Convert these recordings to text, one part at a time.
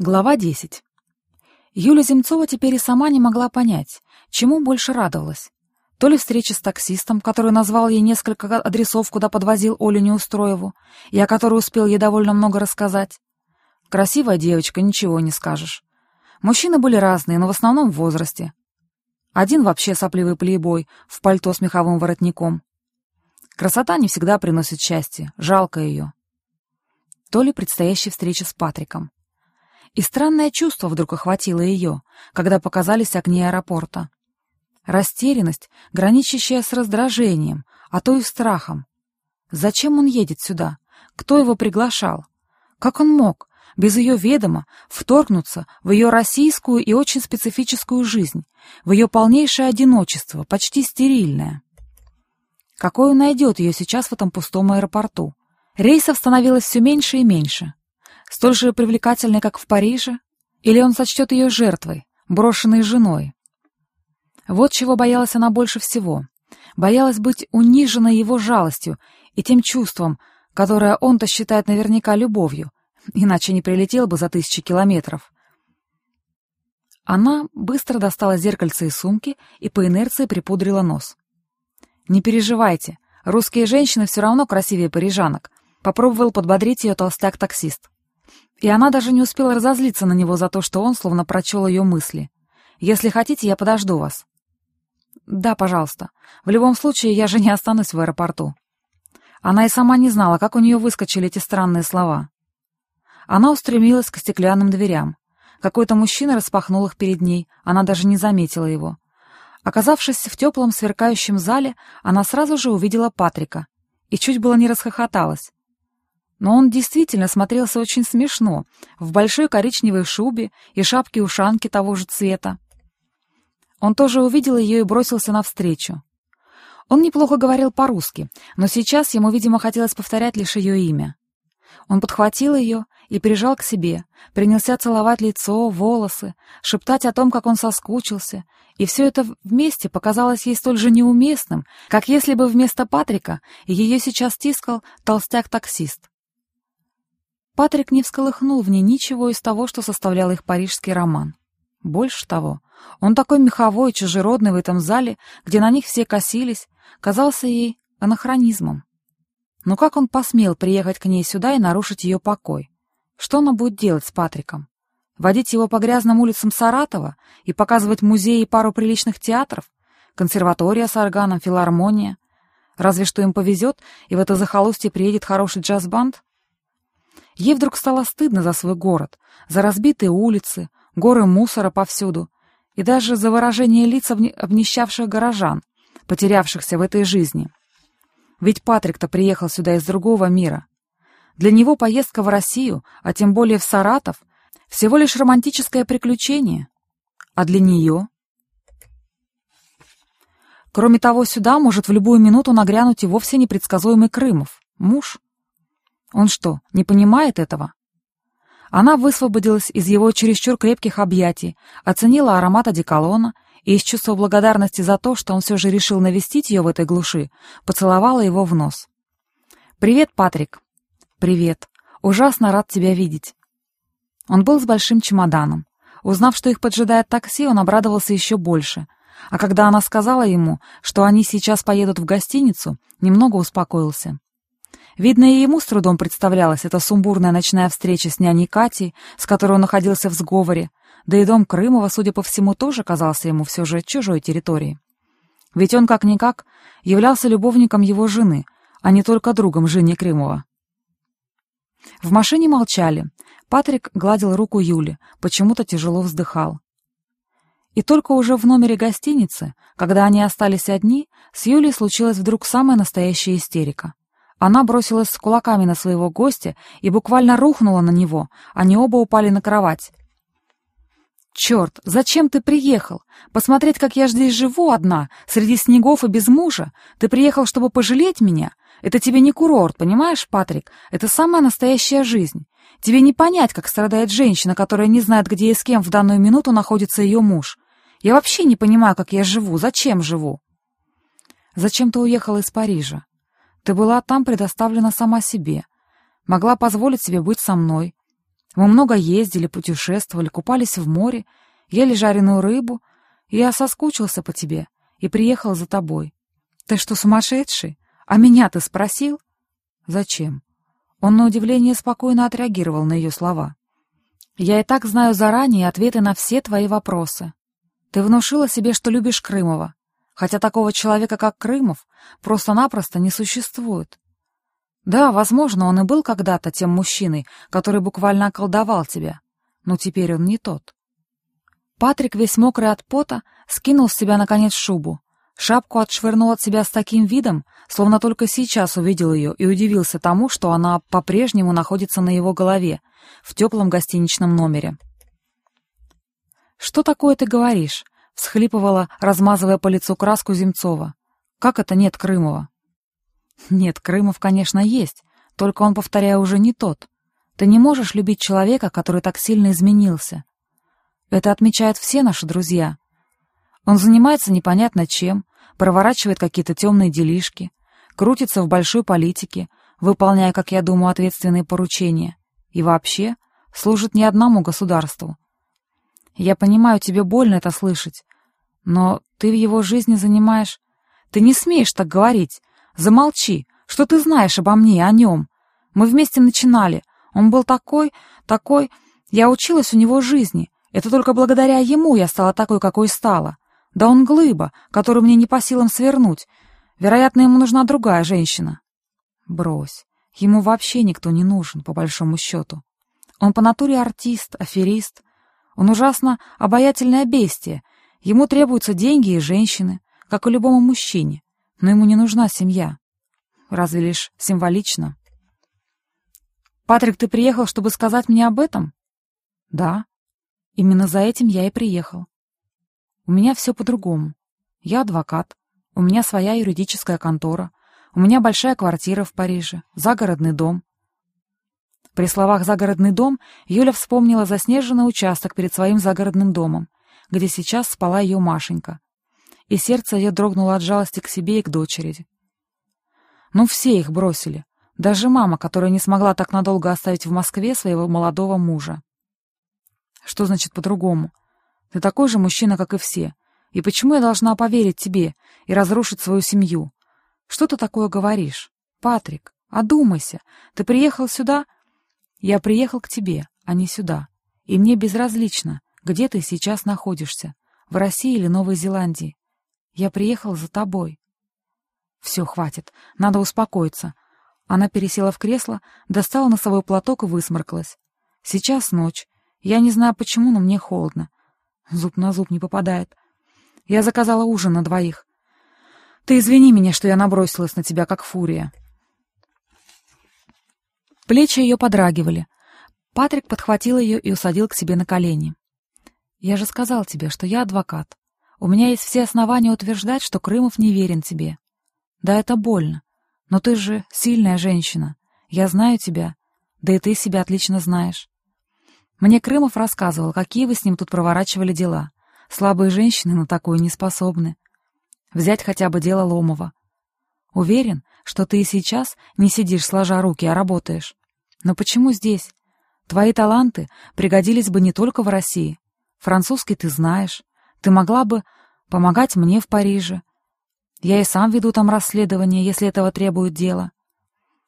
Глава 10. Юля Земцова теперь и сама не могла понять, чему больше радовалась. То ли встреча с таксистом, который назвал ей несколько адресов, куда подвозил Олю Неустроеву, и о которой успел ей довольно много рассказать. Красивая девочка, ничего не скажешь. Мужчины были разные, но в основном в возрасте. Один вообще сопливый плейбой, в пальто с меховым воротником. Красота не всегда приносит счастье, жалко ее. То ли предстоящая встреча с Патриком. И странное чувство вдруг охватило ее, когда показались огни аэропорта. Растерянность, граничащая с раздражением, а то и страхом. Зачем он едет сюда? Кто его приглашал? Как он мог, без ее ведома, вторгнуться в ее российскую и очень специфическую жизнь, в ее полнейшее одиночество, почти стерильное? Какой он найдет ее сейчас в этом пустом аэропорту? Рейсов становилось все меньше и меньше столь же привлекательной, как в Париже? Или он сочтет ее жертвой, брошенной женой? Вот чего боялась она больше всего. Боялась быть униженной его жалостью и тем чувством, которое он-то считает наверняка любовью, иначе не прилетел бы за тысячи километров. Она быстро достала зеркальце из сумки и по инерции припудрила нос. «Не переживайте, русские женщины все равно красивее парижанок», — попробовал подбодрить ее толстяк-таксист. И она даже не успела разозлиться на него за то, что он словно прочел ее мысли. «Если хотите, я подожду вас». «Да, пожалуйста. В любом случае, я же не останусь в аэропорту». Она и сама не знала, как у нее выскочили эти странные слова. Она устремилась к стеклянным дверям. Какой-то мужчина распахнул их перед ней, она даже не заметила его. Оказавшись в теплом сверкающем зале, она сразу же увидела Патрика и чуть было не расхохоталась. Но он действительно смотрелся очень смешно, в большой коричневой шубе и шапке-ушанке того же цвета. Он тоже увидел ее и бросился навстречу. Он неплохо говорил по-русски, но сейчас ему, видимо, хотелось повторять лишь ее имя. Он подхватил ее и прижал к себе, принялся целовать лицо, волосы, шептать о том, как он соскучился, и все это вместе показалось ей столь же неуместным, как если бы вместо Патрика ее сейчас тискал толстяк-таксист. Патрик не всколыхнул в ней ничего из того, что составлял их парижский роман. Больше того, он такой меховой, чужеродный в этом зале, где на них все косились, казался ей анахронизмом. Но как он посмел приехать к ней сюда и нарушить ее покой? Что она будет делать с Патриком? Водить его по грязным улицам Саратова и показывать музеи и пару приличных театров? Консерватория с органом, филармония? Разве что им повезет, и в это захолустье приедет хороший джаз-банд? Ей вдруг стало стыдно за свой город, за разбитые улицы, горы мусора повсюду и даже за выражение лиц обнищавших горожан, потерявшихся в этой жизни. Ведь Патрик-то приехал сюда из другого мира. Для него поездка в Россию, а тем более в Саратов, всего лишь романтическое приключение. А для нее... Кроме того, сюда может в любую минуту нагрянуть и вовсе непредсказуемый Крымов, муж. Он что, не понимает этого? Она высвободилась из его чересчур крепких объятий, оценила аромат одеколона и из чувства благодарности за то, что он все же решил навестить ее в этой глуши, поцеловала его в нос. «Привет, Патрик!» «Привет! Ужасно рад тебя видеть!» Он был с большим чемоданом. Узнав, что их поджидает такси, он обрадовался еще больше. А когда она сказала ему, что они сейчас поедут в гостиницу, немного успокоился. Видно, и ему с трудом представлялась эта сумбурная ночная встреча с няней Катей, с которой он находился в сговоре, да и дом Крымова, судя по всему, тоже казался ему все же чужой территорией. Ведь он, как-никак, являлся любовником его жены, а не только другом Жени Крымова. В машине молчали. Патрик гладил руку Юли, почему-то тяжело вздыхал. И только уже в номере гостиницы, когда они остались одни, с Юлей случилась вдруг самая настоящая истерика. Она бросилась с кулаками на своего гостя и буквально рухнула на него, они оба упали на кровать. «Черт, зачем ты приехал? Посмотреть, как я здесь живу одна, среди снегов и без мужа? Ты приехал, чтобы пожалеть меня? Это тебе не курорт, понимаешь, Патрик? Это самая настоящая жизнь. Тебе не понять, как страдает женщина, которая не знает, где и с кем в данную минуту находится ее муж. Я вообще не понимаю, как я живу, зачем живу?» «Зачем ты уехала из Парижа? Ты была там предоставлена сама себе. Могла позволить себе быть со мной. Мы много ездили, путешествовали, купались в море, ели жареную рыбу, я соскучился по тебе и приехал за тобой. Ты что, сумасшедший? А меня ты спросил? Зачем? Он на удивление спокойно отреагировал на ее слова. Я и так знаю заранее ответы на все твои вопросы. Ты внушила себе, что любишь Крымова, хотя такого человека, как Крымов, просто-напросто не существует. Да, возможно, он и был когда-то тем мужчиной, который буквально околдовал тебя, но теперь он не тот. Патрик, весь мокрый от пота, скинул с себя, наконец, шубу. Шапку отшвырнул от себя с таким видом, словно только сейчас увидел ее и удивился тому, что она по-прежнему находится на его голове, в теплом гостиничном номере. «Что такое ты говоришь?» — всхлипывала, размазывая по лицу краску Земцова. «Как это нет Крымова?» «Нет, Крымов, конечно, есть, только он, повторяю, уже не тот. Ты не можешь любить человека, который так сильно изменился. Это отмечают все наши друзья. Он занимается непонятно чем, проворачивает какие-то темные делишки, крутится в большой политике, выполняя, как я думаю, ответственные поручения, и вообще служит не одному государству. Я понимаю, тебе больно это слышать, но ты в его жизни занимаешь... Ты не смеешь так говорить. Замолчи. Что ты знаешь обо мне, о нем? Мы вместе начинали. Он был такой, такой... Я училась у него жизни. Это только благодаря ему я стала такой, какой стала. Да он глыба, которую мне не по силам свернуть. Вероятно, ему нужна другая женщина. Брось. Ему вообще никто не нужен, по большому счету. Он по натуре артист, аферист. Он ужасно обаятельное бестие. Ему требуются деньги и женщины, как и любому мужчине. Но ему не нужна семья. Разве лишь символично. «Патрик, ты приехал, чтобы сказать мне об этом?» «Да», Именно за этим я и приехал. У меня все по-другому. Я адвокат, у меня своя юридическая контора, у меня большая квартира в Париже, загородный дом. При словах «загородный дом» Юля вспомнила заснеженный участок перед своим загородным домом, где сейчас спала ее Машенька. И сердце ее дрогнуло от жалости к себе и к дочери. Ну, все их бросили. Даже мама, которая не смогла так надолго оставить в Москве своего молодого мужа. Что значит по-другому? Ты такой же мужчина, как и все. И почему я должна поверить тебе и разрушить свою семью? Что ты такое говоришь? Патрик, одумайся. Ты приехал сюда? Я приехал к тебе, а не сюда. И мне безразлично, где ты сейчас находишься, в России или Новой Зеландии. Я приехал за тобой. Все, хватит, надо успокоиться. Она пересела в кресло, достала носовой платок и высморкалась. Сейчас ночь, я не знаю почему, но мне холодно. Зуб на зуб не попадает. Я заказала ужин на двоих. Ты извини меня, что я набросилась на тебя, как фурия. Плечи ее подрагивали. Патрик подхватил ее и усадил к себе на колени. «Я же сказал тебе, что я адвокат. У меня есть все основания утверждать, что Крымов не верен тебе. Да, это больно. Но ты же сильная женщина. Я знаю тебя. Да и ты себя отлично знаешь. Мне Крымов рассказывал, какие вы с ним тут проворачивали дела. Слабые женщины на такое не способны. Взять хотя бы дело Ломова. Уверен, что ты и сейчас не сидишь сложа руки, а работаешь. Но почему здесь? Твои таланты пригодились бы не только в России. Французский ты знаешь. Ты могла бы помогать мне в Париже. Я и сам веду там расследование, если этого требует дело.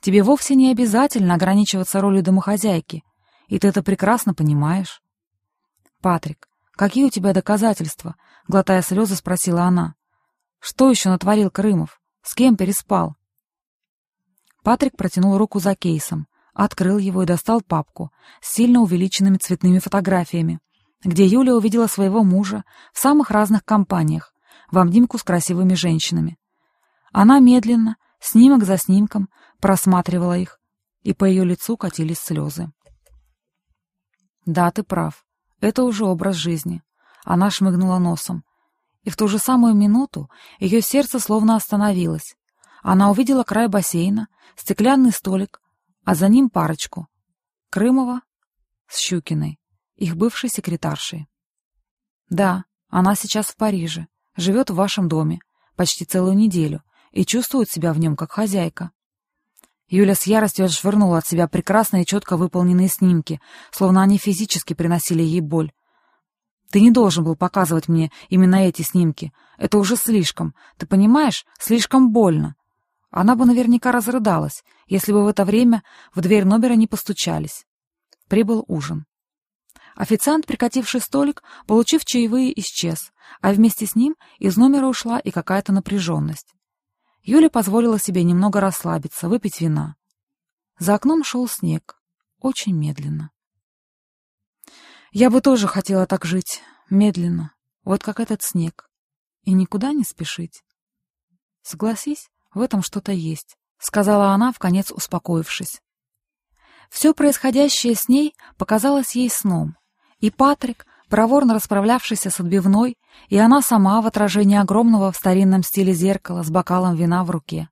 Тебе вовсе не обязательно ограничиваться ролью домохозяйки — и ты это прекрасно понимаешь. «Патрик, какие у тебя доказательства?» — глотая слезы, спросила она. «Что еще натворил Крымов? С кем переспал?» Патрик протянул руку за кейсом, открыл его и достал папку с сильно увеличенными цветными фотографиями, где Юля увидела своего мужа в самых разных компаниях, в обнимку с красивыми женщинами. Она медленно, снимок за снимком, просматривала их, и по ее лицу катились слезы. Да, ты прав. Это уже образ жизни. Она шмыгнула носом. И в ту же самую минуту ее сердце словно остановилось. Она увидела край бассейна, стеклянный столик, а за ним парочку. Крымова с Щукиной, их бывшей секретаршей. Да, она сейчас в Париже, живет в вашем доме, почти целую неделю, и чувствует себя в нем как хозяйка. Юля с яростью отшвырнула от себя прекрасные четко выполненные снимки, словно они физически приносили ей боль. «Ты не должен был показывать мне именно эти снимки. Это уже слишком. Ты понимаешь? Слишком больно». Она бы наверняка разрыдалась, если бы в это время в дверь номера не постучались. Прибыл ужин. Официант, прикативший столик, получив чаевые, исчез, а вместе с ним из номера ушла и какая-то напряженность. Юля позволила себе немного расслабиться, выпить вина. За окном шел снег. Очень медленно. Я бы тоже хотела так жить. Медленно. Вот как этот снег. И никуда не спешить. Согласись, в этом что-то есть, — сказала она, вконец успокоившись. Все происходящее с ней показалось ей сном. И Патрик, проворно расправлявшийся с отбивной, и она сама в отражении огромного в старинном стиле зеркала с бокалом вина в руке.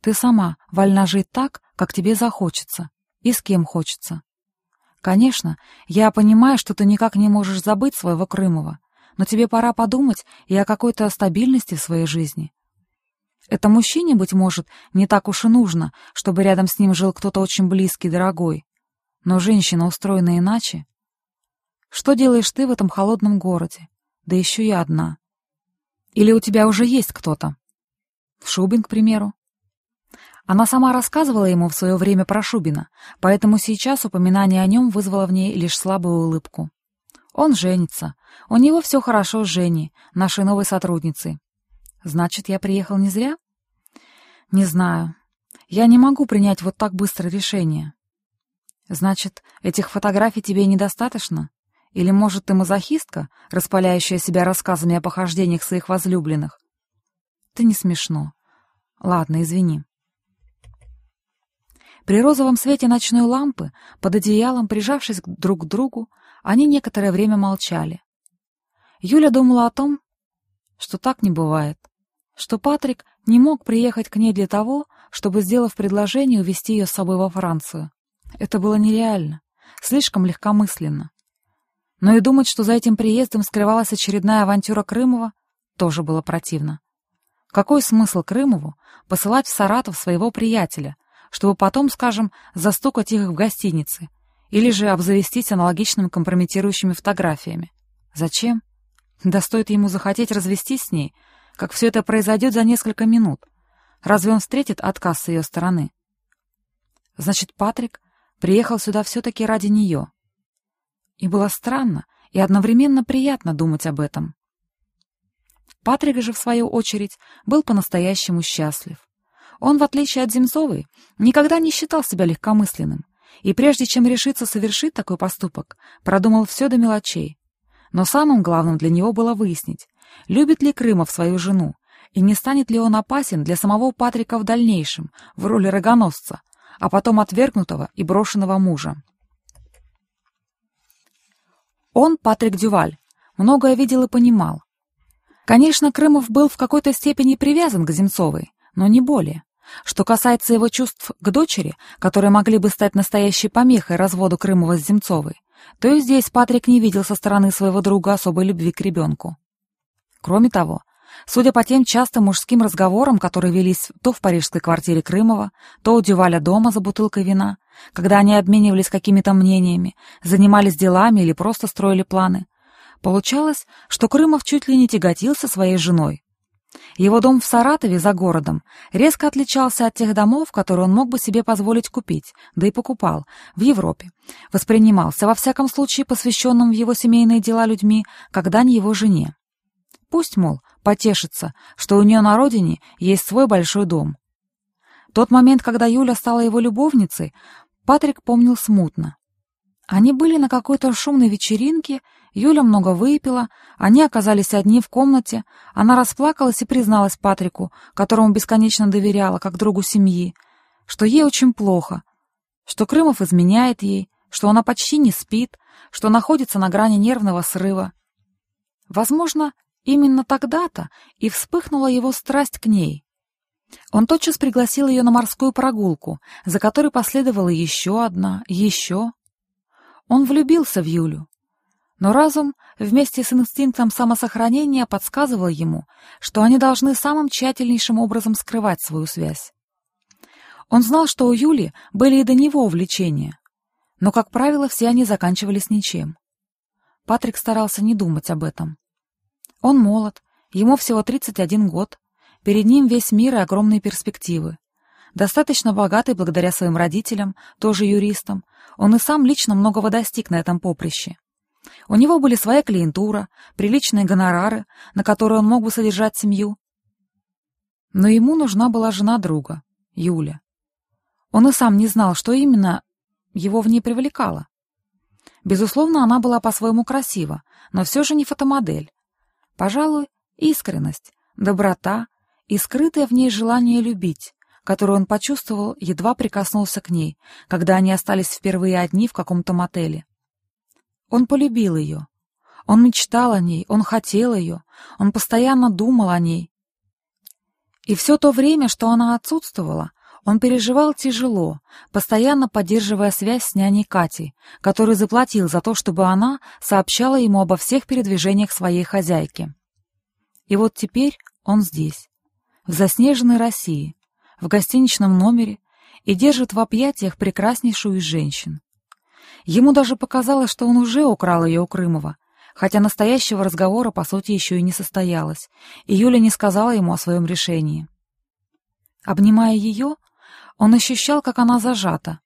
Ты сама вольна жить так, как тебе захочется, и с кем хочется. Конечно, я понимаю, что ты никак не можешь забыть своего Крымова, но тебе пора подумать и о какой-то стабильности в своей жизни. Это мужчине, быть может, не так уж и нужно, чтобы рядом с ним жил кто-то очень близкий, дорогой. Но женщина устроена иначе. Что делаешь ты в этом холодном городе? Да еще и одна. Или у тебя уже есть кто-то? Шубин, к примеру. Она сама рассказывала ему в свое время про Шубина, поэтому сейчас упоминание о нем вызвало в ней лишь слабую улыбку. Он женится. У него все хорошо с Женей, нашей новой сотрудницей. Значит, я приехал не зря? Не знаю. Я не могу принять вот так быстро решение. Значит, этих фотографий тебе недостаточно? Или, может, ты мазохистка, распаляющая себя рассказами о похождениях своих возлюбленных? Ты не смешно. Ладно, извини. При розовом свете ночной лампы, под одеялом, прижавшись друг к другу, они некоторое время молчали. Юля думала о том, что так не бывает, что Патрик не мог приехать к ней для того, чтобы, сделав предложение, увезти ее с собой во Францию. Это было нереально, слишком легкомысленно. Но и думать, что за этим приездом скрывалась очередная авантюра Крымова, тоже было противно. Какой смысл Крымову посылать в Саратов своего приятеля, чтобы потом, скажем, застукать их в гостинице, или же обзавестись аналогичными компрометирующими фотографиями? Зачем? Да стоит ему захотеть развестись с ней, как все это произойдет за несколько минут. Разве он встретит отказ с ее стороны? Значит, Патрик приехал сюда все-таки ради нее. И было странно и одновременно приятно думать об этом. Патрик же, в свою очередь, был по-настоящему счастлив. Он, в отличие от Земцовой, никогда не считал себя легкомысленным, и прежде чем решиться совершить такой поступок, продумал все до мелочей. Но самым главным для него было выяснить, любит ли Крымов свою жену, и не станет ли он опасен для самого Патрика в дальнейшем, в роли рогоносца, а потом отвергнутого и брошенного мужа. Он, Патрик Дюваль, многое видел и понимал. Конечно, Крымов был в какой-то степени привязан к Земцовой, но не более. Что касается его чувств к дочери, которые могли бы стать настоящей помехой разводу Крымова с Земцовой, то и здесь Патрик не видел со стороны своего друга особой любви к ребенку. Кроме того, судя по тем частым мужским разговорам, которые велись то в парижской квартире Крымова, то у Дюваля дома за бутылкой вина, когда они обменивались какими-то мнениями, занимались делами или просто строили планы, получалось, что Крымов чуть ли не тяготился своей женой. Его дом в Саратове, за городом, резко отличался от тех домов, которые он мог бы себе позволить купить, да и покупал, в Европе. Воспринимался, во всяком случае, посвященным в его семейные дела людьми, как дань его жене. Пусть, мол, потешится, что у нее на родине есть свой большой дом. Тот момент, когда Юля стала его любовницей, Патрик помнил смутно. Они были на какой-то шумной вечеринке, Юля много выпила, они оказались одни в комнате, она расплакалась и призналась Патрику, которому бесконечно доверяла, как другу семьи, что ей очень плохо, что Крымов изменяет ей, что она почти не спит, что находится на грани нервного срыва. Возможно, Именно тогда-то и вспыхнула его страсть к ней. Он тотчас пригласил ее на морскую прогулку, за которой последовала еще одна, еще. Он влюбился в Юлю. Но разум вместе с инстинктом самосохранения подсказывал ему, что они должны самым тщательнейшим образом скрывать свою связь. Он знал, что у Юли были и до него увлечения, но, как правило, все они заканчивались ничем. Патрик старался не думать об этом. Он молод, ему всего 31 год, перед ним весь мир и огромные перспективы. Достаточно богатый благодаря своим родителям, тоже юристам, он и сам лично многого достиг на этом поприще. У него были своя клиентура, приличные гонорары, на которые он мог бы содержать семью. Но ему нужна была жена друга, Юля. Он и сам не знал, что именно его в ней привлекало. Безусловно, она была по-своему красива, но все же не фотомодель. Пожалуй, искренность, доброта и скрытое в ней желание любить, которое он почувствовал, едва прикоснулся к ней, когда они остались впервые одни в каком-то мотеле. Он полюбил ее. Он мечтал о ней, он хотел ее, он постоянно думал о ней. И все то время, что она отсутствовала, он переживал тяжело, постоянно поддерживая связь с няней Катей, который заплатил за то, чтобы она сообщала ему обо всех передвижениях своей хозяйки. И вот теперь он здесь, в заснеженной России, в гостиничном номере и держит в объятиях прекраснейшую из женщин. Ему даже показалось, что он уже украл ее у Крымова, хотя настоящего разговора, по сути, еще и не состоялось, и Юля не сказала ему о своем решении. Обнимая ее, он ощущал, как она зажата.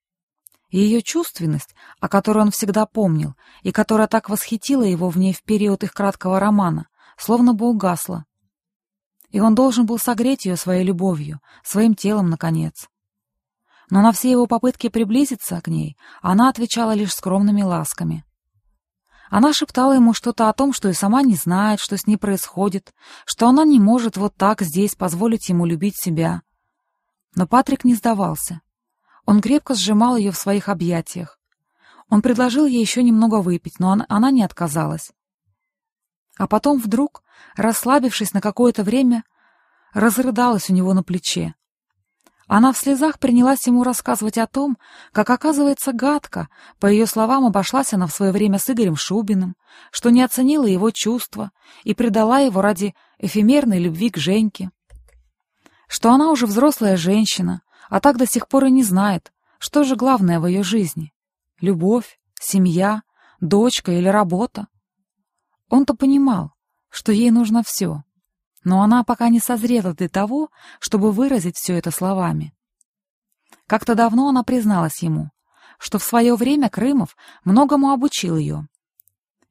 Ее чувственность, о которой он всегда помнил, и которая так восхитила его в ней в период их краткого романа, словно бы угасла. И он должен был согреть ее своей любовью, своим телом, наконец. Но на все его попытки приблизиться к ней она отвечала лишь скромными ласками. Она шептала ему что-то о том, что и сама не знает, что с ней происходит, что она не может вот так здесь позволить ему любить себя — но Патрик не сдавался. Он крепко сжимал ее в своих объятиях. Он предложил ей еще немного выпить, но она, она не отказалась. А потом вдруг, расслабившись на какое-то время, разрыдалась у него на плече. Она в слезах принялась ему рассказывать о том, как, оказывается, гадко, по ее словам, обошлась она в свое время с Игорем Шубиным, что не оценила его чувства и предала его ради эфемерной любви к Женьке что она уже взрослая женщина, а так до сих пор и не знает, что же главное в ее жизни — любовь, семья, дочка или работа. Он-то понимал, что ей нужно все, но она пока не созрела для того, чтобы выразить все это словами. Как-то давно она призналась ему, что в свое время Крымов многому обучил ее.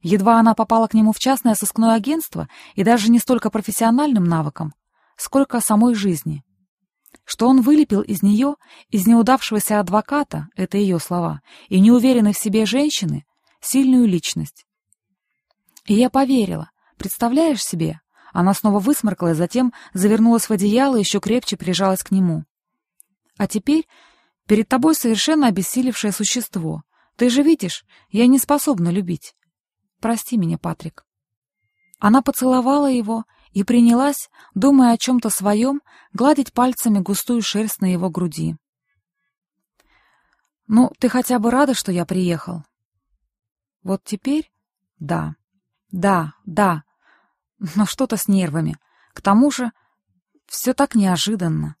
Едва она попала к нему в частное сыскное агентство и даже не столько профессиональным навыкам, сколько самой жизни. Что он вылепил из нее, из неудавшегося адвоката, это ее слова, и неуверенной в себе женщины, сильную личность. И я поверила. Представляешь себе? Она снова высморкалась, затем завернулась в одеяло и еще крепче прижалась к нему. А теперь перед тобой совершенно обессилевшее существо. Ты же видишь, я не способна любить. Прости меня, Патрик. Она поцеловала его и принялась, думая о чем-то своем, гладить пальцами густую шерсть на его груди. «Ну, ты хотя бы рада, что я приехал?» «Вот теперь? Да. Да, да. Но что-то с нервами. К тому же, все так неожиданно».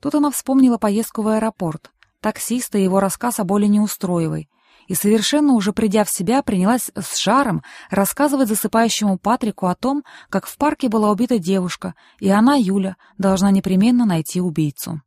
Тут она вспомнила поездку в аэропорт, таксиста и его рассказ о боли неустроевой, и, совершенно уже придя в себя, принялась с жаром рассказывать засыпающему Патрику о том, как в парке была убита девушка, и она, Юля, должна непременно найти убийцу.